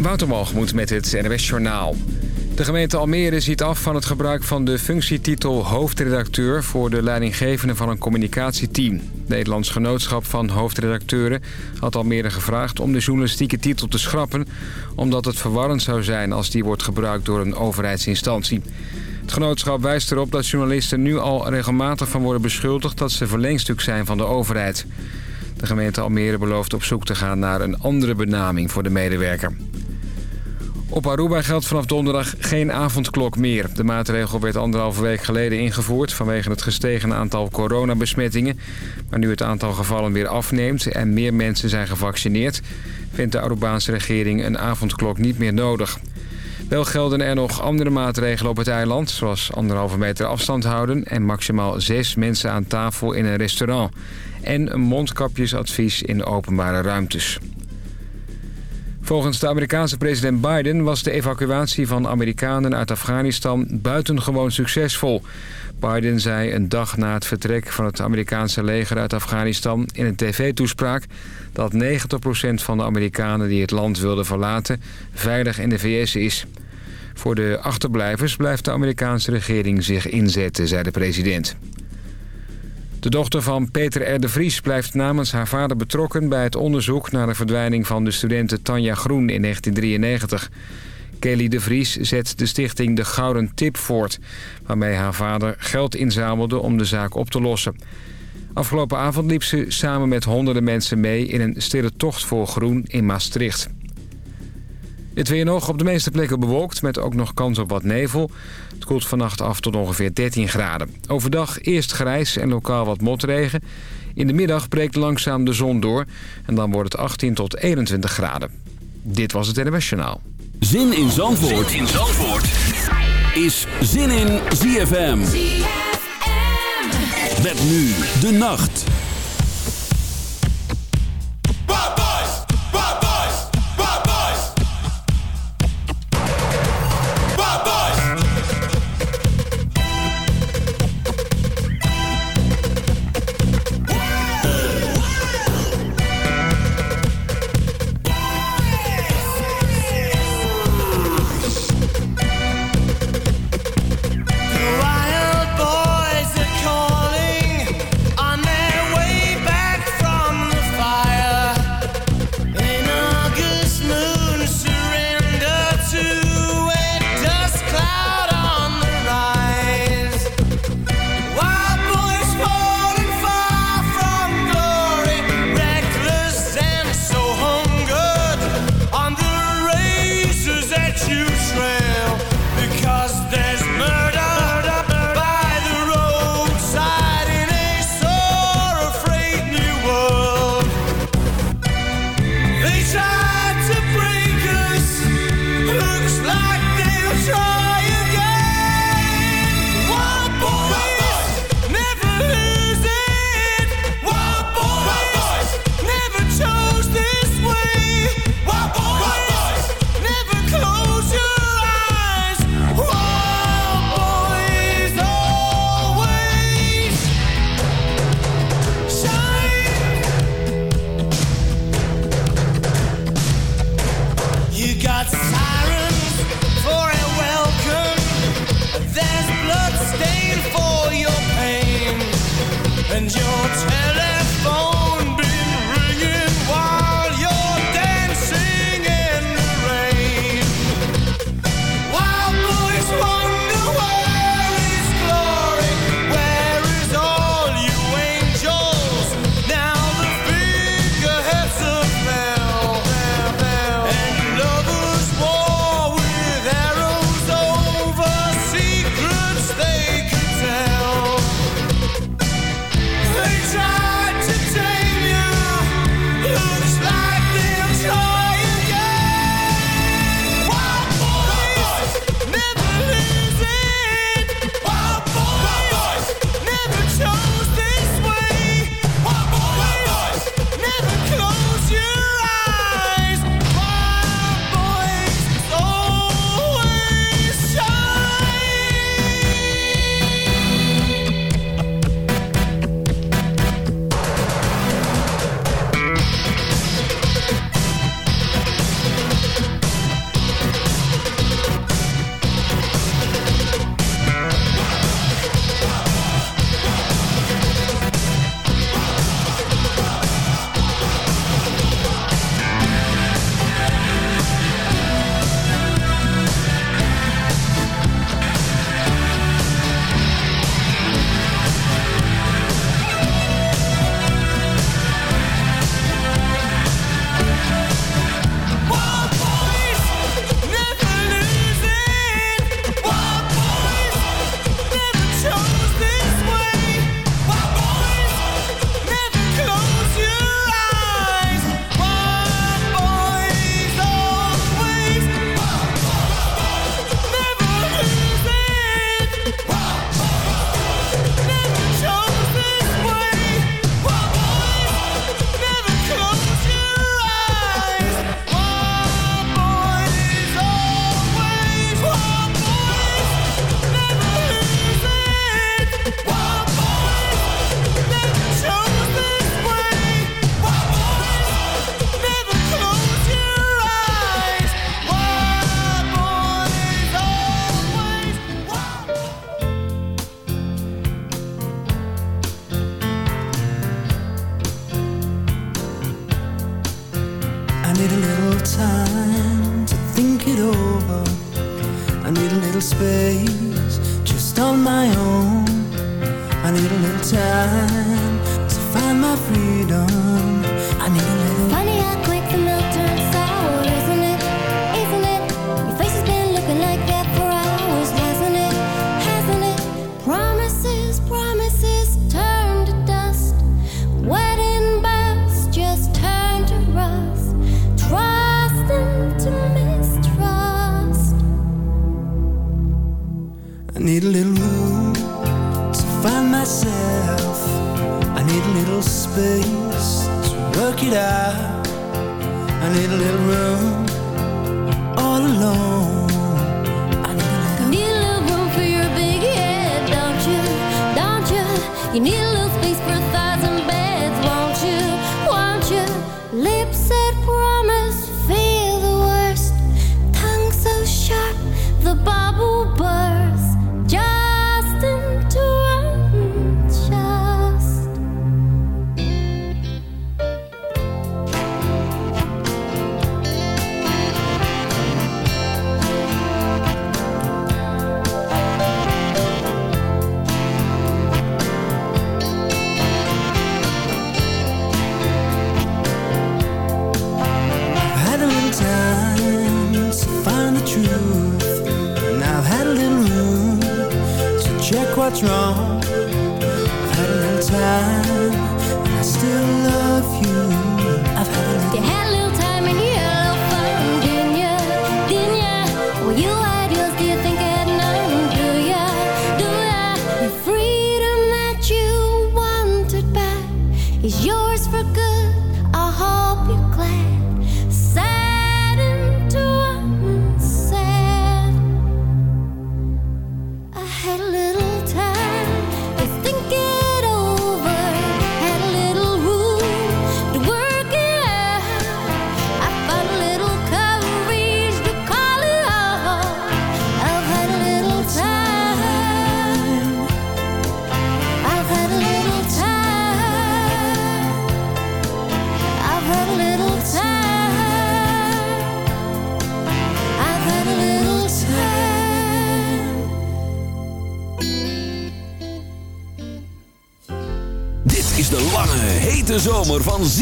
Wouter met het NWS Journaal. De gemeente Almere ziet af van het gebruik van de functietitel hoofdredacteur... voor de leidinggevende van een communicatieteam. Nederlands Genootschap van Hoofdredacteuren had Almere gevraagd... om de journalistieke titel te schrappen... omdat het verwarrend zou zijn als die wordt gebruikt door een overheidsinstantie. Het genootschap wijst erop dat journalisten nu al regelmatig van worden beschuldigd... dat ze verlengstuk zijn van de overheid. De gemeente Almere belooft op zoek te gaan naar een andere benaming voor de medewerker. Op Aruba geldt vanaf donderdag geen avondklok meer. De maatregel werd anderhalve week geleden ingevoerd... vanwege het gestegen aantal coronabesmettingen. Maar nu het aantal gevallen weer afneemt en meer mensen zijn gevaccineerd... vindt de Arubaanse regering een avondklok niet meer nodig. Wel gelden er nog andere maatregelen op het eiland... zoals anderhalve meter afstand houden... en maximaal zes mensen aan tafel in een restaurant. En een mondkapjesadvies in openbare ruimtes. Volgens de Amerikaanse president Biden was de evacuatie van Amerikanen uit Afghanistan buitengewoon succesvol. Biden zei een dag na het vertrek van het Amerikaanse leger uit Afghanistan in een tv-toespraak dat 90% van de Amerikanen die het land wilden verlaten veilig in de VS is. Voor de achterblijvers blijft de Amerikaanse regering zich inzetten, zei de president. De dochter van Peter R. de Vries blijft namens haar vader betrokken... bij het onderzoek naar de verdwijning van de studenten Tanja Groen in 1993. Kelly de Vries zet de stichting De Gouden Tip voort... waarmee haar vader geld inzamelde om de zaak op te lossen. Afgelopen avond liep ze samen met honderden mensen mee... in een stille tocht voor groen in Maastricht. Het weer nog op de meeste plekken bewolkt met ook nog kans op wat nevel. Het koelt vannacht af tot ongeveer 13 graden. Overdag eerst grijs en lokaal wat motregen. In de middag breekt langzaam de zon door en dan wordt het 18 tot 21 graden. Dit was het NWS Journaal. Zin in Zandvoort, zin in Zandvoort. is Zin in ZFM. ZFM. Met nu de nacht.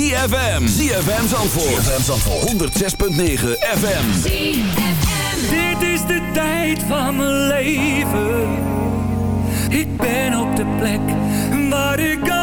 ZFM. ZFM Zandvoort. ZFM Zandvoort. 106.9 FM. ZFM. Dit is de tijd van mijn leven. Ik ben op de plek waar ik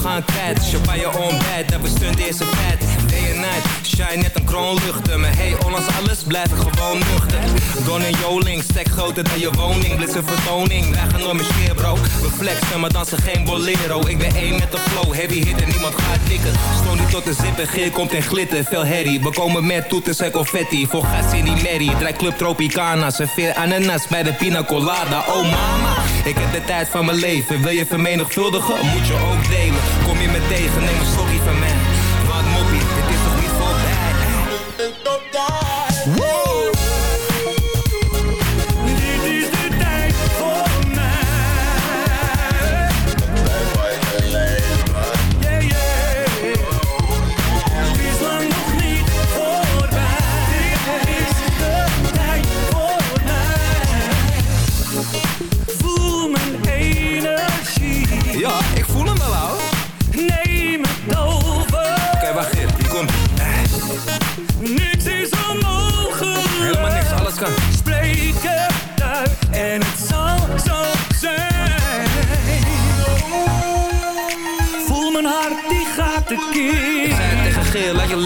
gaan kwijt. Champagne on bed, dat we stunden is een feit. jij net een kroonluchten, Maar hey, ondanks alles blijf ik gewoon nuchter. Don en Joling, stek groter dan je woning. Blitz een vertoning, wij gaan door mijn sfeer, bro. We flexen, maar dansen geen bolero. Ik ben één met de flow, heavy hitter, niemand gaat tikken Stoon niet tot de zippen, geer komt en glitter. Veel herrie, we komen met toeters en confetti. Voor gas in die merry. club Tropicana. Serveer ananas bij de pina colada. Oh mama, ik heb de tijd van mijn leven. Wil je vermenigvuldigen, moet je ook delen. Kom je me tegen, neem een sorry van mij.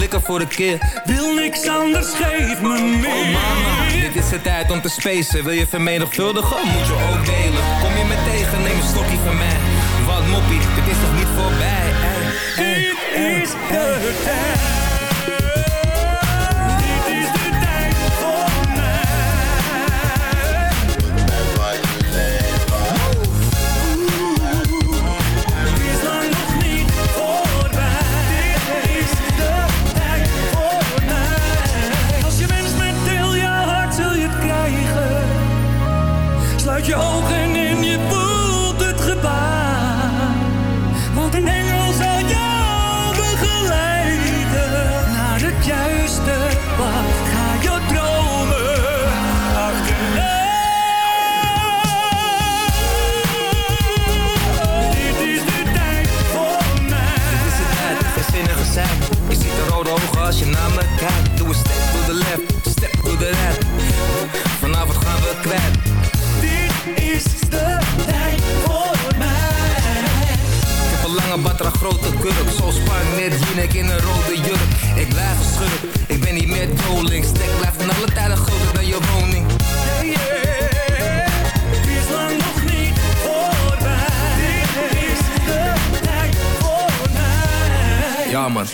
likken voor de keer. Wil niks anders, geef me meer. Oh mama, dit is de tijd om te spacen. Wil je vermenigvuldigen, moet je ook delen. Kom je me tegen, neem een stokje van mij. Wat moppie, dit is nog niet voorbij. Hey, is het tijd grote kurk Zo fang net. Ik in een rode jurk. Ik blijf een schurk, ik ben niet meer doling. Stek blijft van alle tijden groter dan je woning. Nog niet voor mij. Ja man.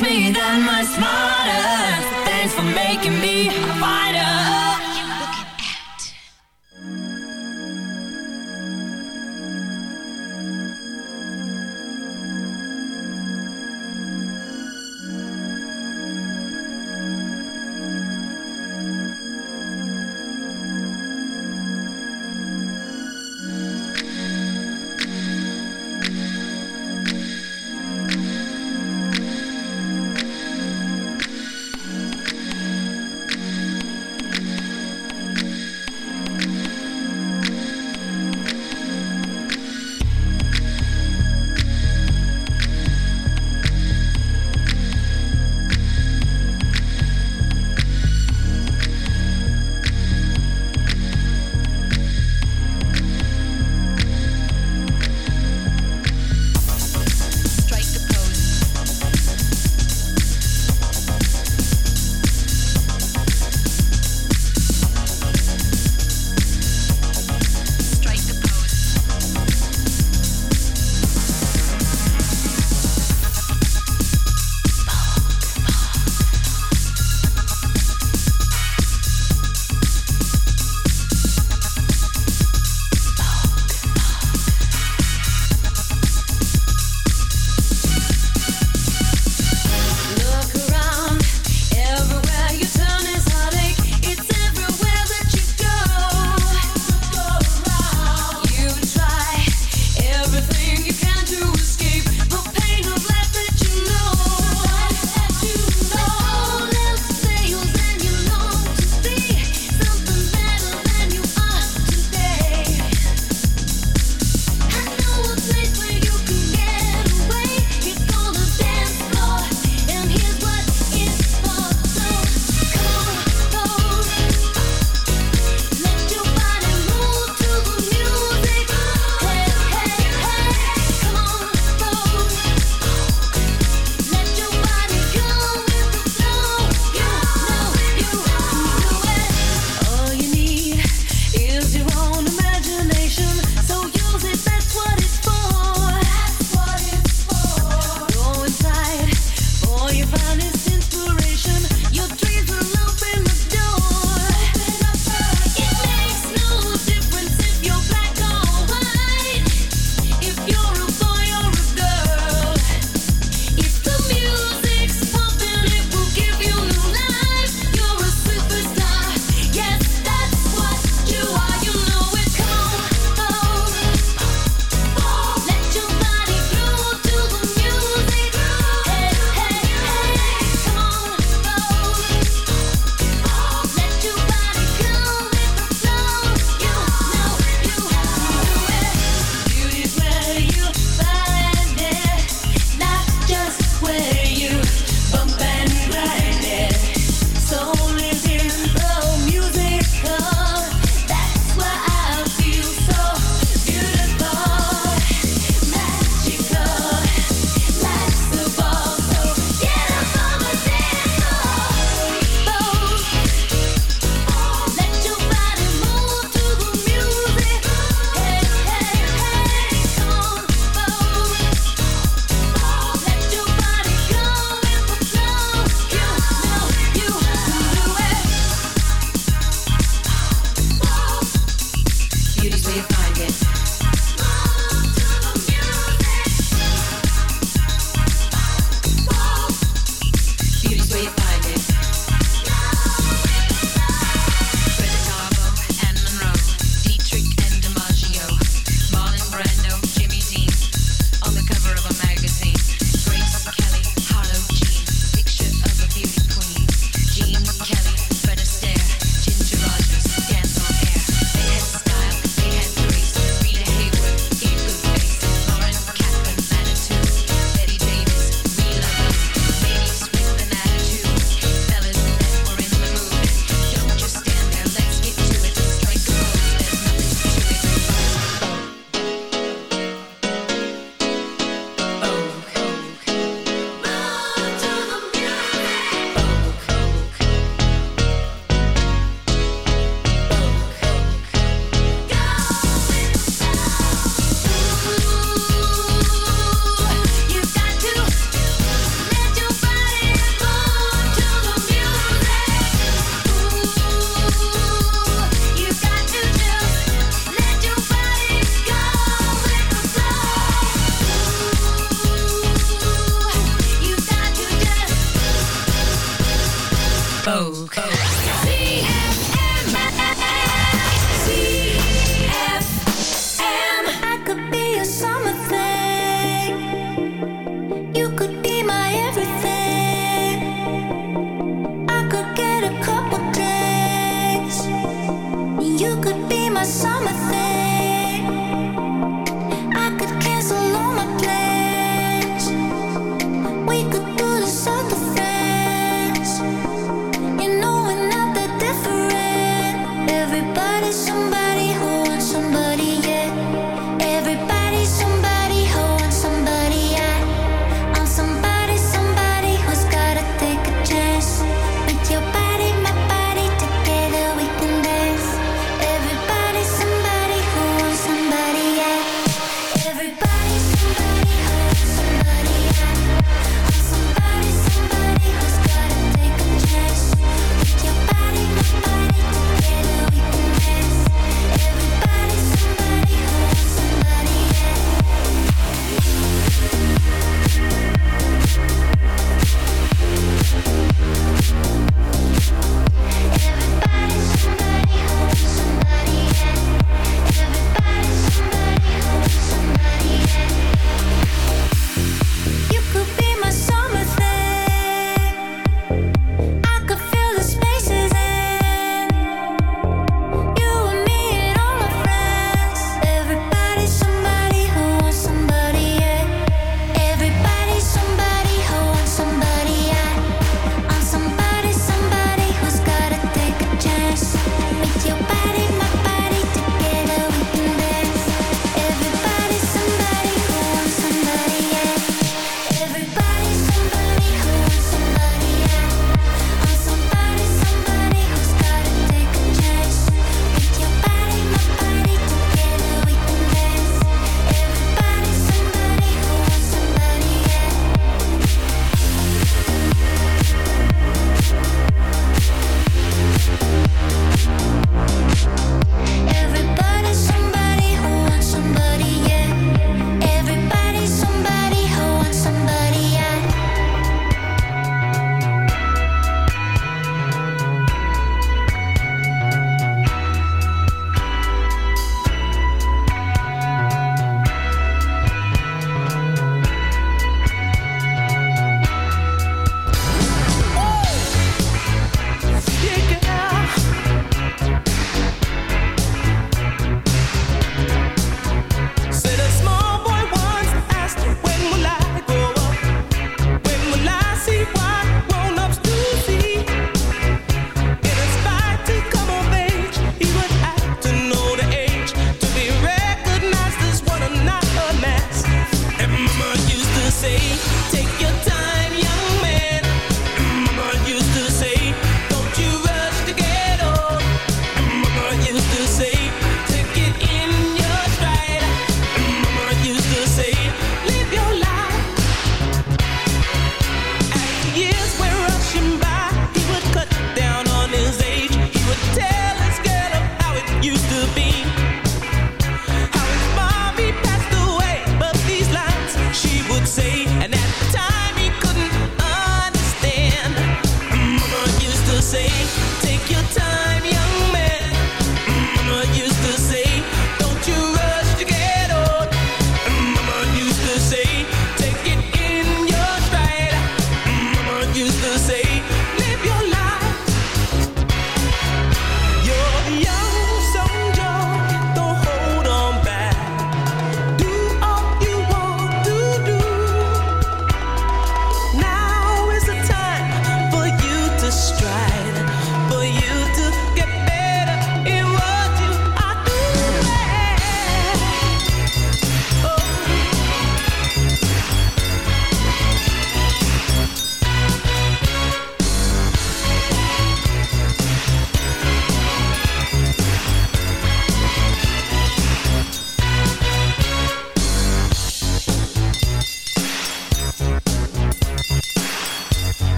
Makes me that much smarter. Thanks for making me a fighter.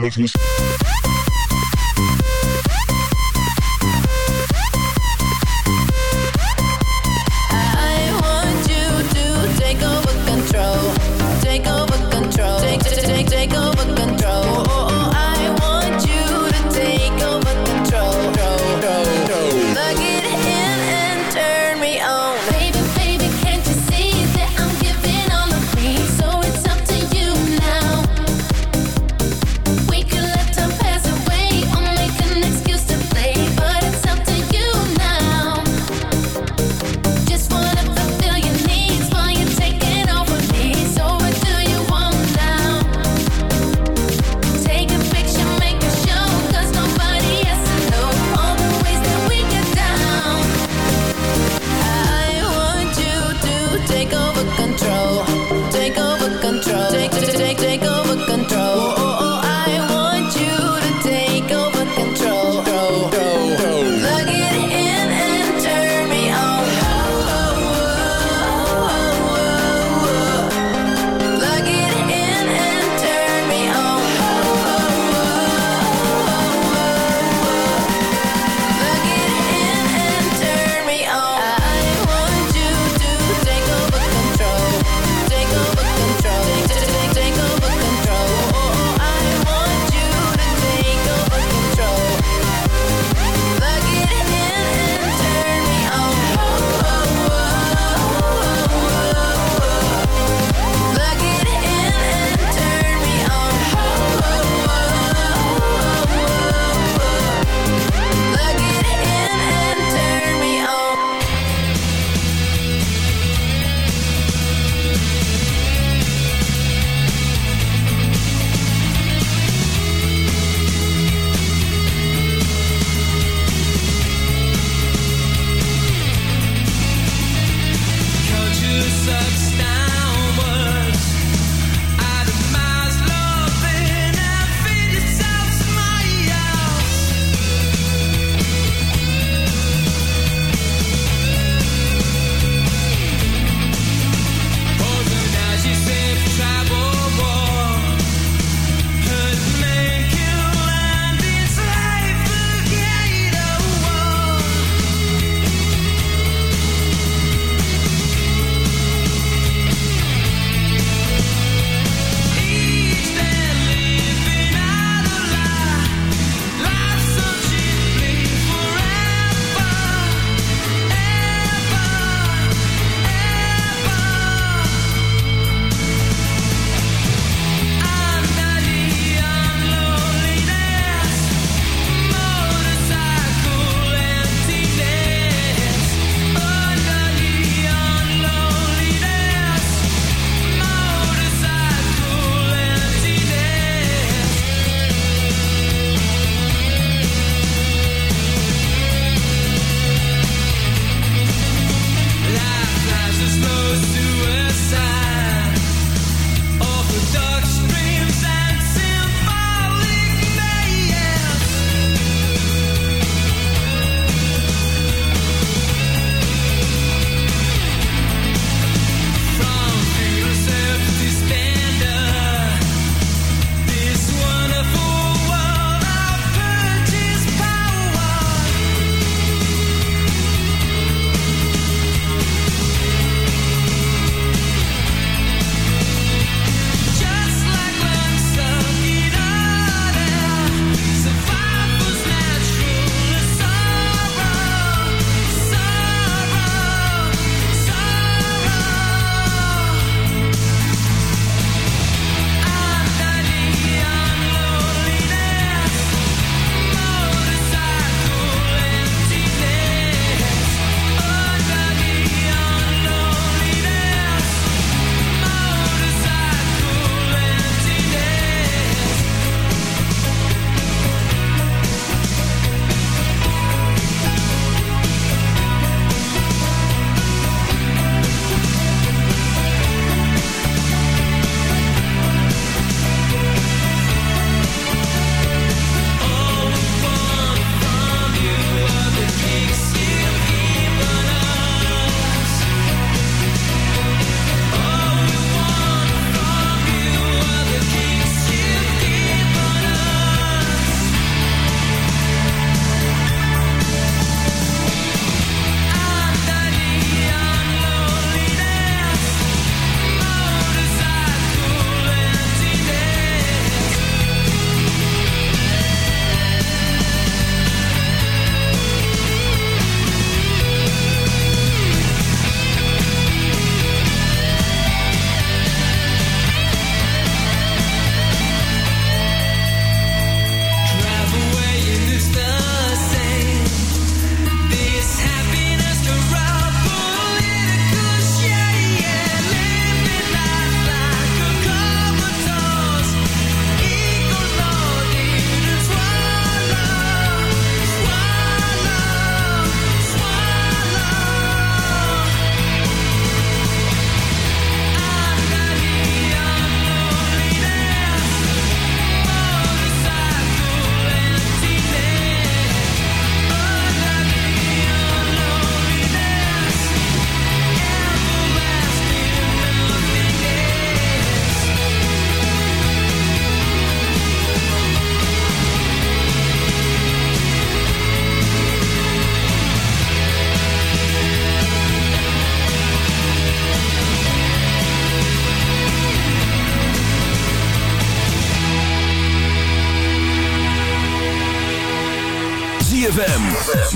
make me.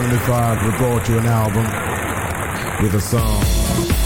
75 brought you an album with a song.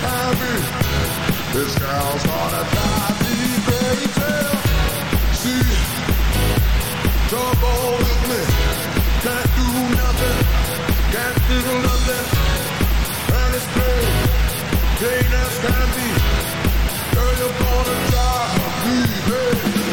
happy. This girl's gonna drive me crazy. She trouble with me. Can't do nothing. Can't do nothing. And it's plain, plain as can be. Girl, you're gonna drive me crazy.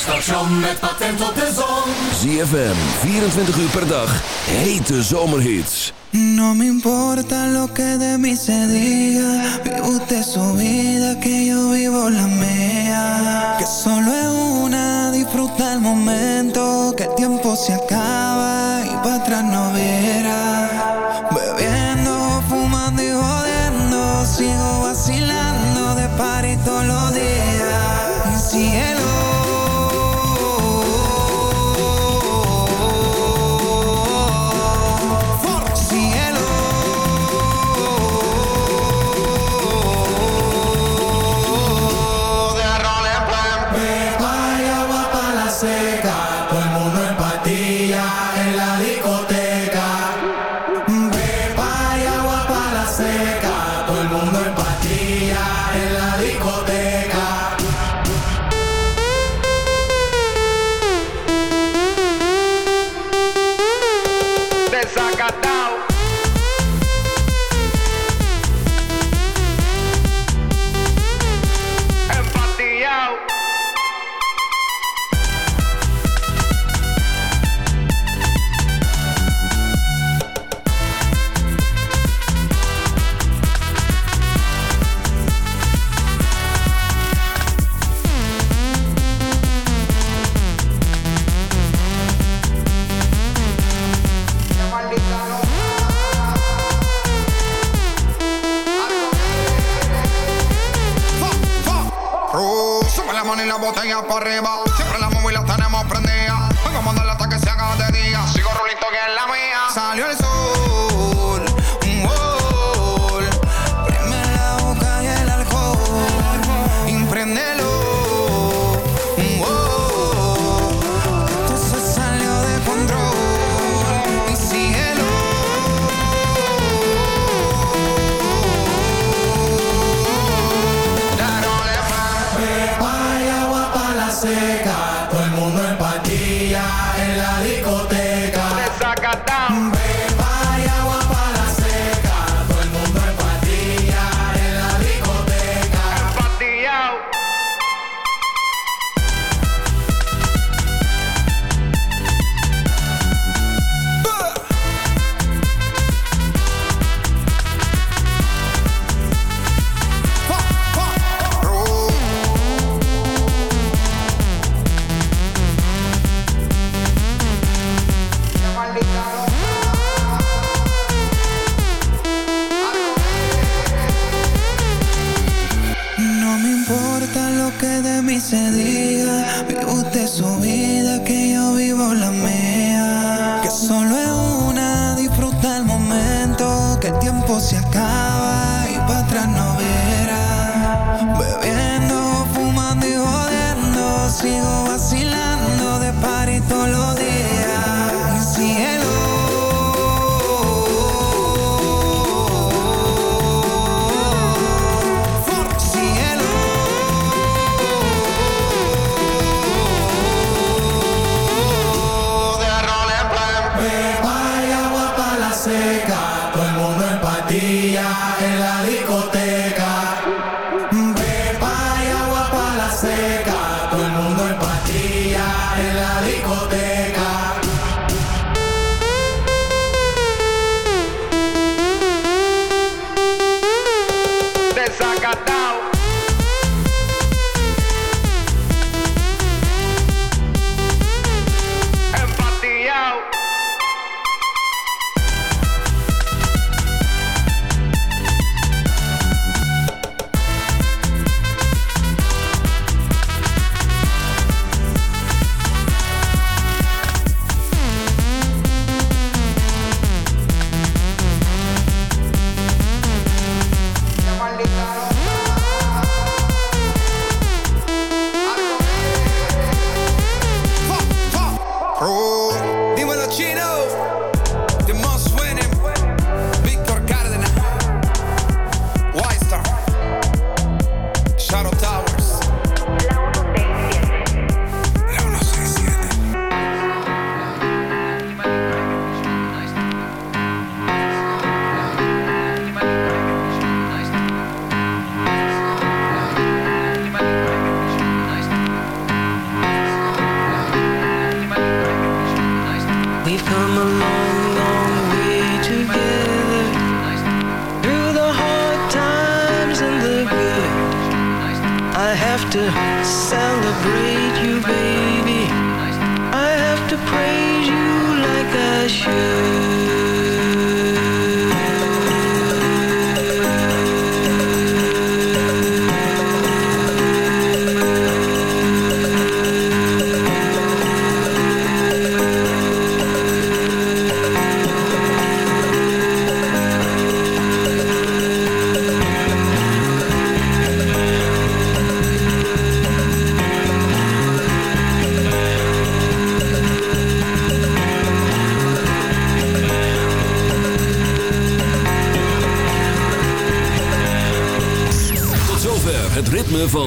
station met patent op de zon. ZFM, 24 uur per dag, hete zomerhits. No me importa lo que de mí se diga. Vive usted su vida, que yo vivo la mía. Que solo es una, disfruta el momento, que el tiempo se acaba.